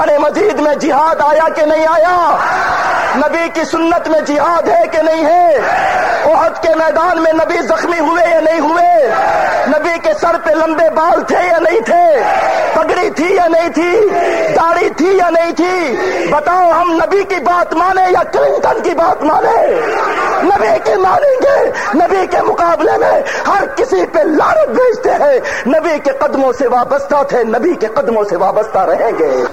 قرآن مجید میں جہاد آیا کہ نہیں آیا؟ نبی کی سنت میں جہاد ہے کہ نہیں ہے؟ عہد کے میدان میں نبی زخمی ہوئے یا نہیں ہوئے؟ نبی کے سر پہ لمبے بال تھے یا نہیں تھے؟ پگڑی تھی یا نہیں تھی؟ داڑھی تھی یا نہیں تھی؟ بتاؤ ہم نبی کی بات مانے یا کلنٹن کی بات مانے نبی کی مانیں گے، نبی کے مقابلے میں ہر کسی پہ لانت بھیجتے ہیں۔ نبی کے قدموں سے وابستہ تھے، نبی کے قدموں سے وابستہ رہیں گے۔